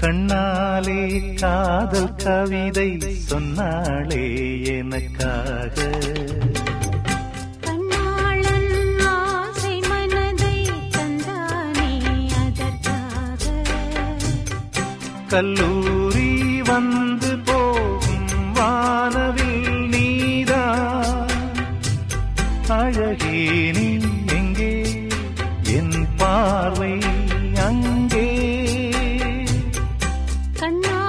கண்ணாலே காதல் கவிதை சொன்னாளே எனக்காக. கல்லூரி வந்து போகும் வானவில் நீதா அழகே நீ எங்கே? என் பார்வை கண்ணா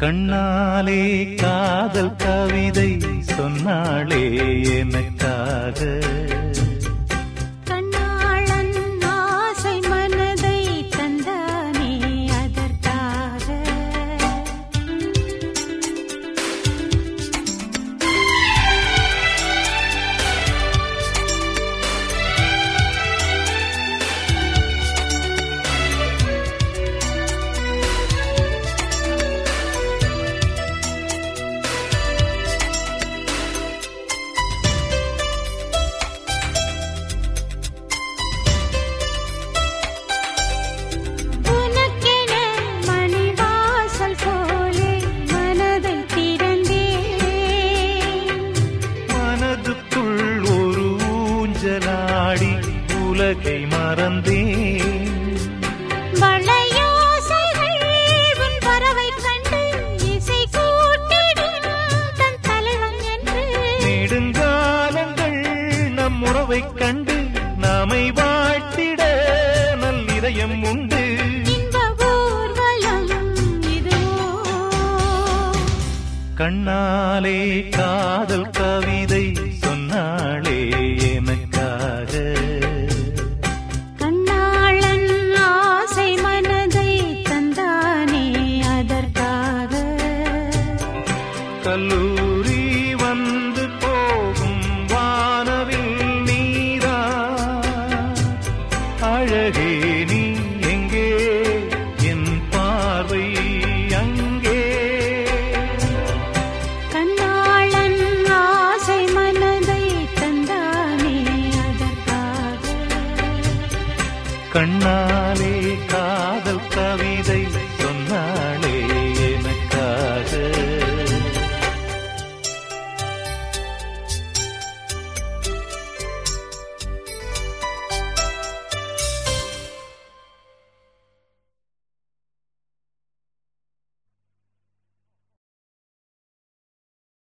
கண்ணாலே காதல் கவிதை சொன்னாளே எனக்காக. நம் உறவை கண்டு நாமை வாழ்த்திட நல்லிதயம் உண்டு. கண்ணாலே காதல் கவிதை சொன்னாளே எனக்காக. கண்ணாளன் ஆசை மனதை தந்தானே அதற்காக. கல்லூரி கண்ணாலே காதல் கவிதை.